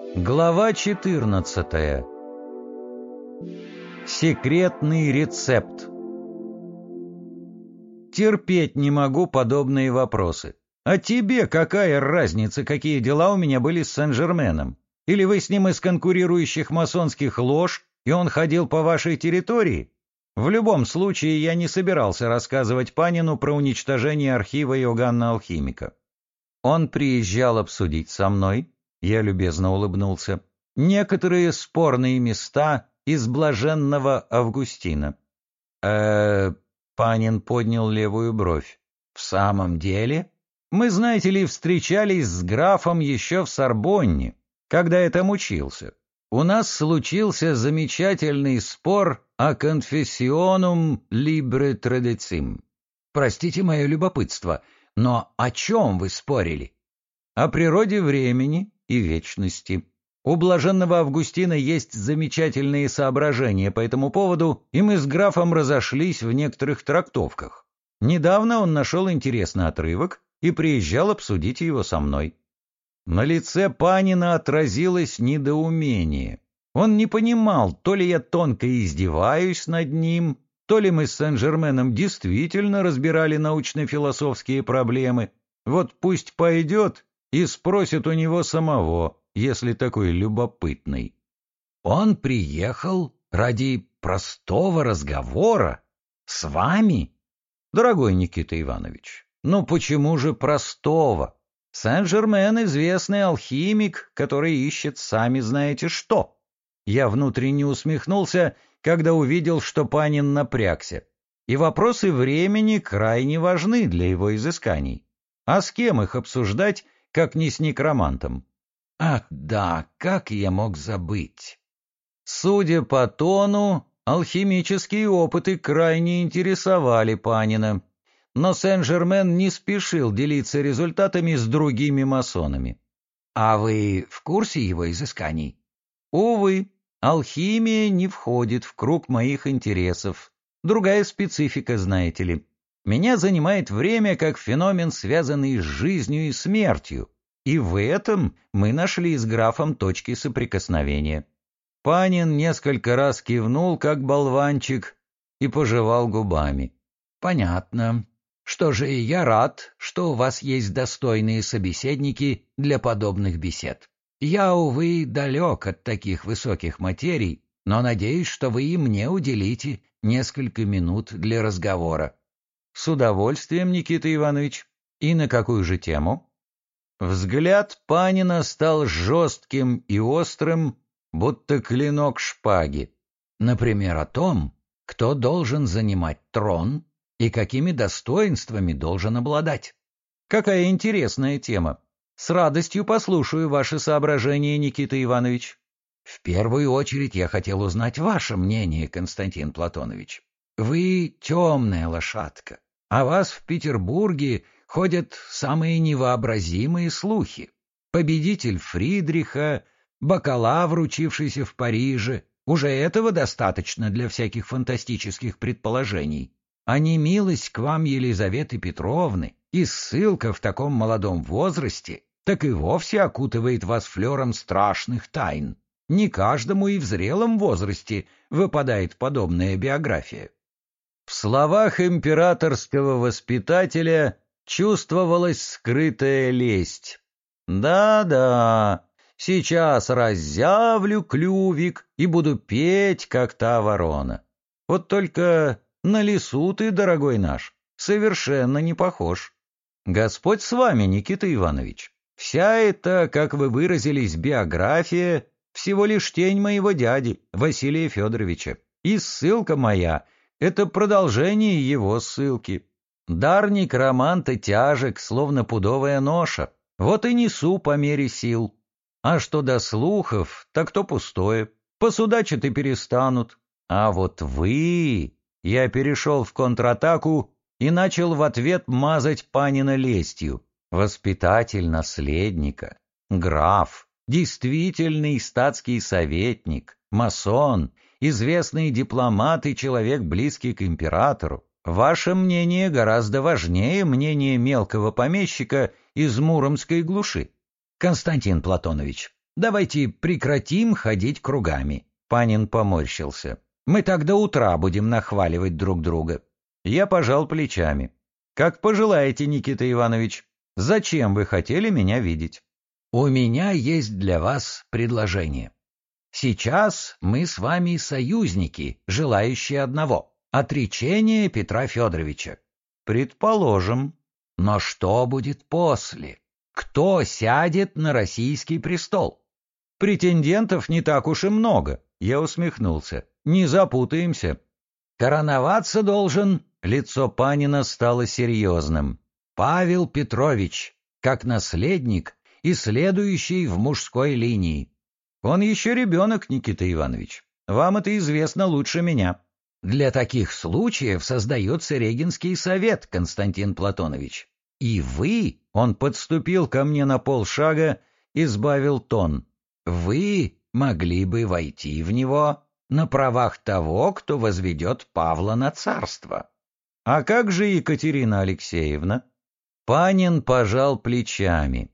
Глава 14. Секретный рецепт. Терпеть не могу подобные вопросы. А тебе какая разница, какие дела у меня были с Сен-Жерменом? Или вы с ним из конкурирующих масонских лож, и он ходил по вашей территории? В любом случае, я не собирался рассказывать Панину про уничтожение архива Иоганна Алхимика. Он приезжал обсудить со мной, я любезно улыбнулся, некоторые спорные места из блаженного Августина. э Панин поднял левую бровь. «В самом деле? Мы, знаете ли, встречались с графом еще в Сорбонне, когда я там учился. У нас случился замечательный спор о конфессионум либре традицим. Простите мое любопытство, но о чем вы спорили? О природе времени и вечности. У блаженного Августина есть замечательные соображения по этому поводу, и мы с графом разошлись в некоторых трактовках. Недавно он нашел интересный отрывок и приезжал обсудить его со мной. На лице Панина отразилось недоумение. Он не понимал, то ли я тонко издеваюсь над ним, то ли мы с Сен-Жерменом действительно разбирали научно-философские проблемы. Вот пусть пойдет и спросит у него самого, если такой любопытный. Он приехал ради простого разговора с вами? Дорогой Никита Иванович, ну почему же простого? Сен-Жермен — известный алхимик, который ищет сами знаете что. Я внутренне усмехнулся, когда увидел, что Панин напрягся. И вопросы времени крайне важны для его изысканий. А с кем их обсуждать, как не с некромантом. Ах да, как я мог забыть? Судя по тону, алхимические опыты крайне интересовали Панина, но Сен-Жермен не спешил делиться результатами с другими масонами. А вы в курсе его изысканий? Увы, алхимия не входит в круг моих интересов. Другая специфика, знаете ли. Меня занимает время как феномен, связанный с жизнью и смертью, и в этом мы нашли с графом точки соприкосновения. Панин несколько раз кивнул, как болванчик, и пожевал губами. «Понятно. Что же, я рад, что у вас есть достойные собеседники для подобных бесед. Я, увы, далек от таких высоких материй, но надеюсь, что вы и мне уделите несколько минут для разговора. С удовольствием, Никита Иванович. И на какую же тему? Взгляд Панина стал жестким и острым, будто клинок шпаги. Например, о том, кто должен занимать трон и какими достоинствами должен обладать. Какая интересная тема. С радостью послушаю ваши соображения, Никита Иванович. В первую очередь я хотел узнать ваше мнение, Константин Платонович. Вы темная лошадка, а вас в Петербурге ходят самые невообразимые слухи. Победитель Фридриха, бакалавр, учившийся в Париже, уже этого достаточно для всяких фантастических предположений. А не милость к вам Елизаветы Петровны и ссылка в таком молодом возрасте, так и вовсе окутывает вас флером страшных тайн. Не каждому и в зрелом возрасте выпадает подобная биография. В словах императорского воспитателя чувствовалась скрытая лесть. «Да-да, сейчас разъявлю клювик и буду петь, как та ворона. Вот только на лесу ты, дорогой наш, совершенно не похож. Господь с вами, Никита Иванович. Вся эта, как вы выразились, биография — всего лишь тень моего дяди, Василия Федоровича. И ссылка моя — это продолжение его ссылки. Дар некроманта тяжек, словно пудовая ноша. Вот и несу по мере сил. А что до слухов, так то пустое. Посудачат и перестанут. А вот вы... Я перешел в контратаку и начал в ответ мазать Панина лестью. Воспитатель наследника, граф, действительный статский советник, масон — известный дипломат и человек, близкий к императору. Ваше мнение гораздо важнее мнения мелкого помещика из Муромской глуши. Константин Платонович, Давайте прекратим ходить кругами. Панин поморщился. Мы так до утра будем нахваливать друг друга. Я пожал плечами. Как пожелаете, Никита Иванович. Зачем вы хотели меня видеть? У меня есть для вас предложение. Сейчас мы с вами союзники, желающие одного — отречения Петра Федоровича. Предположим. Но что будет после? Кто сядет на российский престол? Претендентов не так уж и много. Я усмехнулся. Не запутаемся. Короноваться должен... Лицо Панина стало серьезным. Павел Петрович, как наследник и следующий в мужской линии. Он еще ребенок, Никита Иванович. Вам это известно лучше меня. Для таких случаев создается Регенский совет, Константин Платонович. И вы, он подступил ко мне на полшага и сбавил тон, вы могли бы войти в него на правах того, кто возведет Павла на царство. А как же Екатерина Алексеевна? Панин пожал плечами.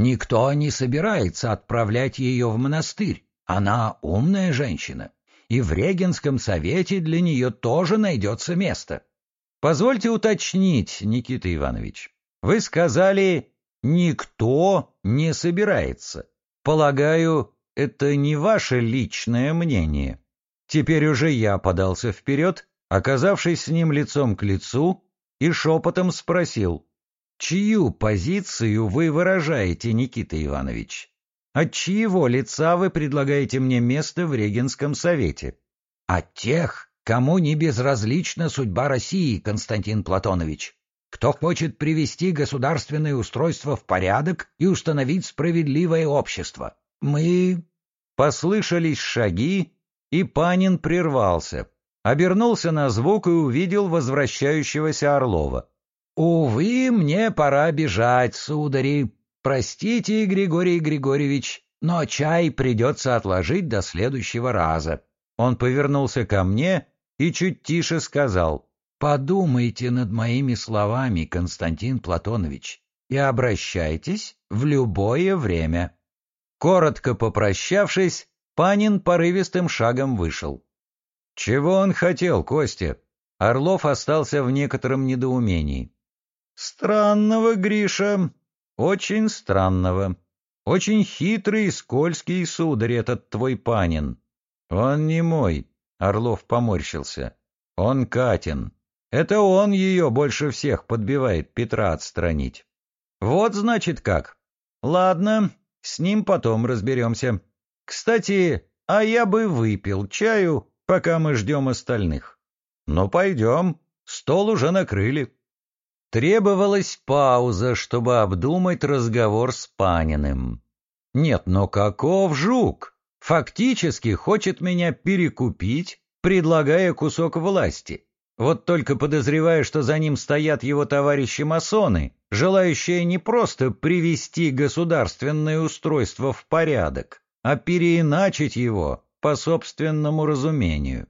Никто не собирается отправлять ее в монастырь. Она умная женщина, и в Регенском совете для нее тоже найдется место. Позвольте уточнить, Никита Иванович. Вы сказали, никто не собирается. Полагаю, это не ваше личное мнение. Теперь уже я подался вперед, оказавшись с ним лицом к лицу, и шепотом спросил, чью позицию вы выражаете, Никита Иванович? От чьего лица вы предлагаете мне место в Регенском совете? От тех, кому не безразлична судьба России, Константин Платонович кто хочет привести государственное устройство в порядок и установить справедливое общество. Мы...» Послышались шаги, и Панин прервался, обернулся на звук и увидел возвращающегося Орлова. «Увы, мне пора бежать, судари. Простите, Григорий Григорьевич, но чай придется отложить до следующего раза». Он повернулся ко мне и чуть тише сказал — Подумайте над моими словами, Константин Платонович, и обращайтесь в любое время. Коротко попрощавшись, Панин порывистым шагом вышел. Чего он хотел, Костя? Орлов остался в некотором недоумении. Странного, Гриша, очень странного. Очень хитрый и скользкий сударь этот твой Панин. Он не мой, Орлов поморщился. Он Катин. Это он ее больше всех подбивает Петра отстранить. Вот значит как. Ладно, с ним потом разберемся. Кстати, а я бы выпил чаю, пока мы ждем остальных. Ну, пойдем, стол уже накрыли. Требовалась пауза, чтобы обдумать разговор с Паниным. Нет, но каков жук? Фактически хочет меня перекупить, предлагая кусок власти. Вот только подозревая, что за ним стоят его товарищи-масоны, желающие не просто привести государственное устройство в порядок, а переиначить его по собственному разумению.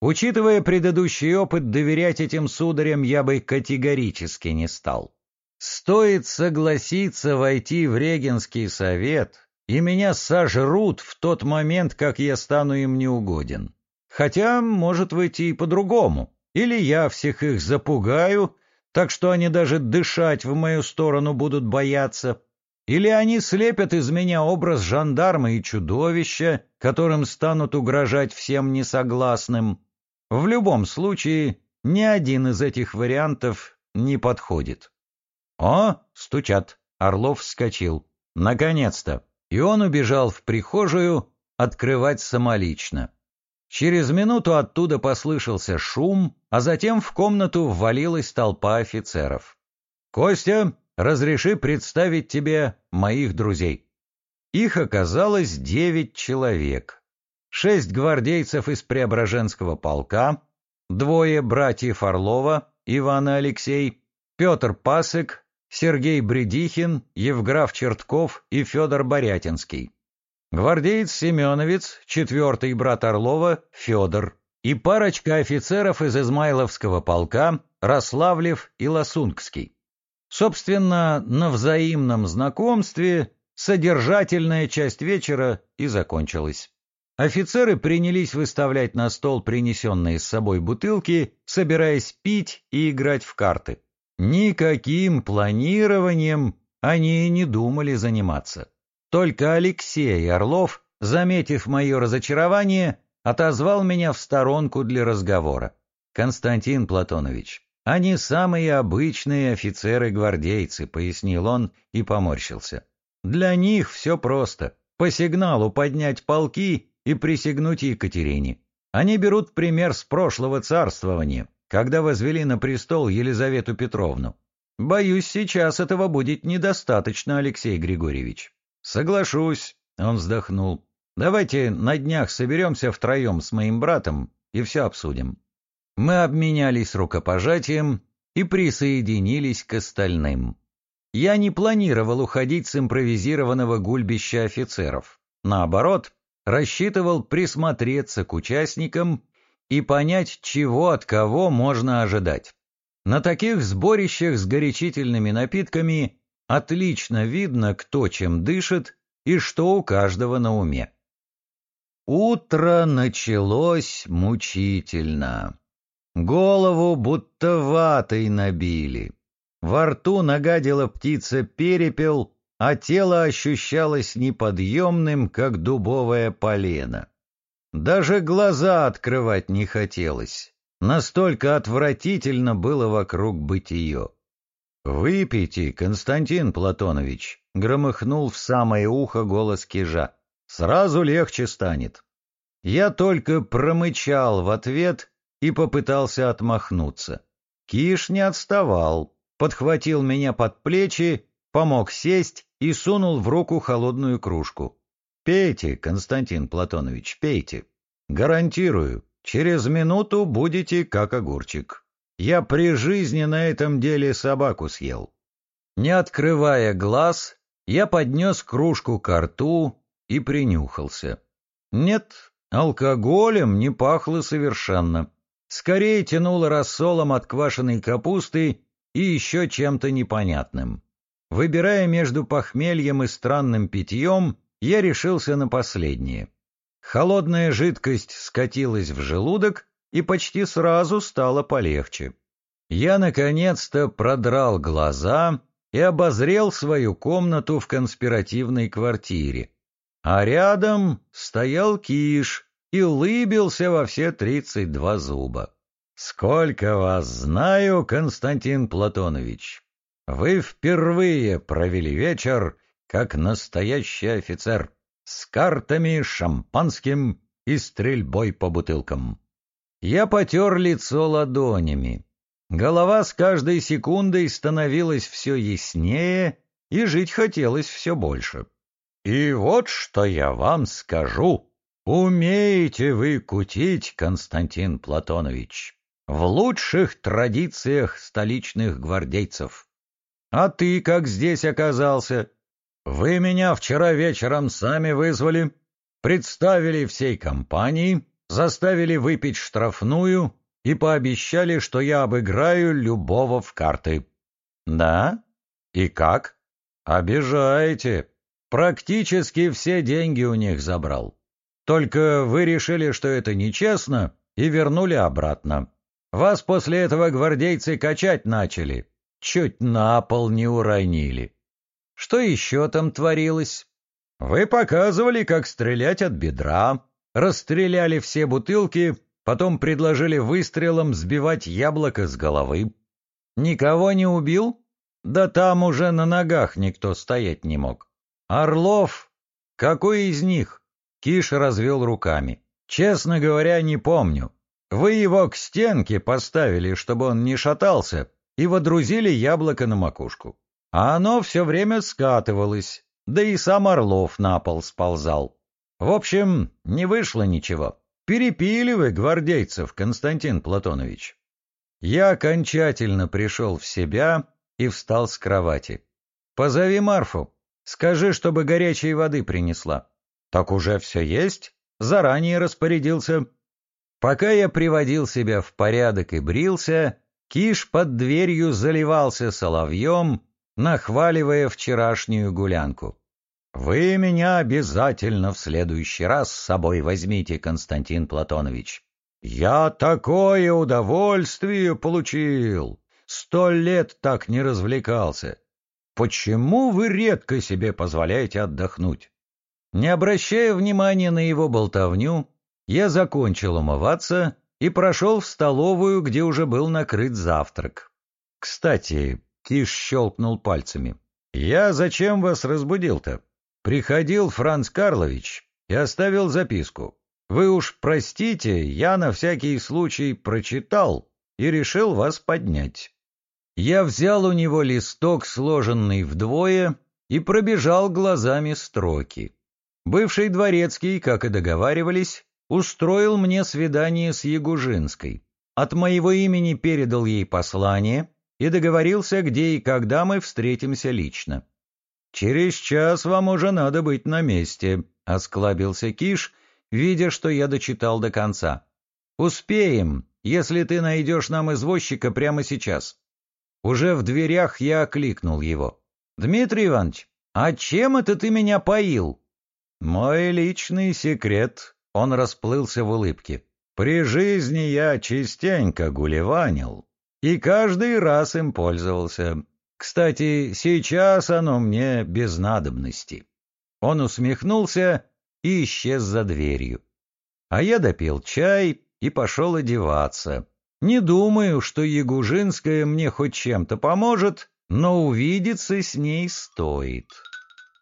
Учитывая предыдущий опыт, доверять этим сударям я бы категорически не стал. Стоит согласиться войти в Регенский совет, и меня сожрут в тот момент, как я стану им неугоден. Хотя может выйти и по-другому. Или я всех их запугаю, так что они даже дышать в мою сторону будут бояться. Или они слепят из меня образ жандарма и чудовища, которым станут угрожать всем несогласным. В любом случае, ни один из этих вариантов не подходит. О, стучат. Орлов вскочил. Наконец-то. И он убежал в прихожую открывать самолично. Через минуту оттуда послышался шум, а затем в комнату ввалилась толпа офицеров. «Костя, разреши представить тебе моих друзей». Их оказалось девять человек. Шесть гвардейцев из Преображенского полка, двое братьев Орлова, Иван Алексей, Петр Пасек, Сергей Бредихин, Евграф Чертков и Федор Борятинский. Гвардеец Семеновец, четвертый брат Орлова, Федор, и парочка офицеров из Измайловского полка, Рославлев и Лосунгский. Собственно, на взаимном знакомстве Содержательная часть вечера и закончилась. Офицеры принялись выставлять на стол принесенные с собой бутылки, собираясь пить и играть в карты. Никаким планированием они не думали заниматься. Только Алексей Орлов, заметив мое разочарование, отозвал меня в сторонку для разговора. «Константин Платонович, они самые обычные офицеры-гвардейцы», — пояснил он и поморщился. «Для них все просто. По сигналу поднять полки и присягнуть Екатерине. Они берут пример с прошлого царствования, когда возвели на престол Елизавету Петровну. Боюсь, сейчас этого будет недостаточно, Алексей Григорьевич. Соглашусь, он вздохнул. Давайте на днях соберемся втроем с моим братом и все обсудим. Мы обменялись рукопожатием и присоединились к остальным. Я не планировал уходить с импровизированного гульбища офицеров. Наоборот, рассчитывал присмотреться к участникам и понять, чего от кого можно ожидать. На таких сборищах с горячительными напитками отлично видно, кто чем дышит и что у каждого на уме. Утро началось мучительно. Голову будто ватой набили. Во рту нагадила птица перепел, а тело ощущалось неподъемным, как дубовое полено. Даже глаза открывать не хотелось. Настолько отвратительно было вокруг бытие. «Выпейте, Константин Платонович», — громыхнул в самое ухо голос кижа. «Сразу легче станет». Я только промычал в ответ и попытался отмахнуться. Киш не отставал, подхватил меня под плечи, помог сесть и сунул в руку холодную кружку. «Пейте, Константин Платонович, пейте. Гарантирую, через минуту будете как огурчик. Я при жизни на этом деле собаку съел». Не открывая глаз, я поднес кружку к рту и принюхался. Нет, алкоголем не пахло совершенно. Скорее тянуло рассолом от квашеной капусты и еще чем-то непонятным. Выбирая между похмельем и странным питьем, я решился на последнее. Холодная жидкость скатилась в желудок, и почти сразу стало полегче. Я, наконец-то, продрал глаза и обозрел свою комнату в конспиративной квартире. А рядом стоял Киш и улыбился во все тридцать два зуба. «Сколько вас знаю, Константин Платонович! Вы впервые провели вечер как настоящий офицер, с картами, шампанским и стрельбой по бутылкам. Я потер лицо ладонями. Голова с каждой секундой становилась все яснее, и жить хотелось все больше. И вот что я вам скажу. Умеете вы кутить, Константин Платонович, в лучших традициях столичных гвардейцев. А ты как здесь оказался? Вы меня вчера вечером сами вызвали, представили всей компании, заставили выпить штрафную и пообещали, что я обыграю любого в карты. Да? И как? Обижаете. Практически все деньги у них забрал. Только вы решили, что это нечестно, и вернули обратно. Вас после этого гвардейцы качать начали, Чуть на пол не уронили. Что еще там творилось? Вы показывали, как стрелять от бедра, расстреляли все бутылки, потом предложили выстрелом сбивать яблоко с головы. Никого не убил? Да там уже на ногах никто стоять не мог. Орлов? Какой из них? Киш развел руками. Честно говоря, не помню. Вы его к стенке поставили, чтобы он не шатался, и водрузили яблоко на макушку. А оно все время скатывалось, да и сам Орлов на пол сползал. В общем, не вышло ничего. Перепили вы гвардейцев, Константин Платонович. Я окончательно пришел в себя и встал с кровати. «Позови Марфу. Скажи, чтобы горячей воды принесла». «Так уже все есть?» Заранее распорядился. Пока я приводил себя в порядок и брился, Киш под дверью заливался соловьем, нахваливая вчерашнюю гулянку. Вы меня обязательно в следующий раз с собой возьмите, Константин Платонович. Я такое удовольствие получил! Сто лет так не развлекался. Почему вы редко себе позволяете отдохнуть? Не обращая внимания на его болтовню, я закончил умываться и прошел в столовую, где уже был накрыт завтрак. Кстати, Киш щелкнул пальцами. «Я зачем вас разбудил-то? Приходил Франц Карлович и оставил записку. Вы уж простите, я на всякий случай прочитал и решил вас поднять». Я взял у него листок, сложенный вдвое, и пробежал глазами строки. Бывший дворецкий, как и договаривались, устроил мне свидание с Ягужинской. От моего имени передал ей послание и договорился, где и когда мы встретимся лично. «Через час вам уже надо быть на месте», — осклабился Киш, видя, что я дочитал до конца. «Успеем, если ты найдешь нам извозчика прямо сейчас». Уже в дверях я окликнул его. «Дмитрий Иванович, а чем это ты меня поил?» «Мой личный секрет», — он расплылся в улыбке. «При жизни я частенько гулеванил, и каждый раз им пользовался. Кстати, сейчас оно мне без надобности». Он усмехнулся и исчез за дверью. А я допил чай и пошел одеваться. Не думаю, что Ягужинская мне хоть чем-то поможет, но увидеться с ней стоит.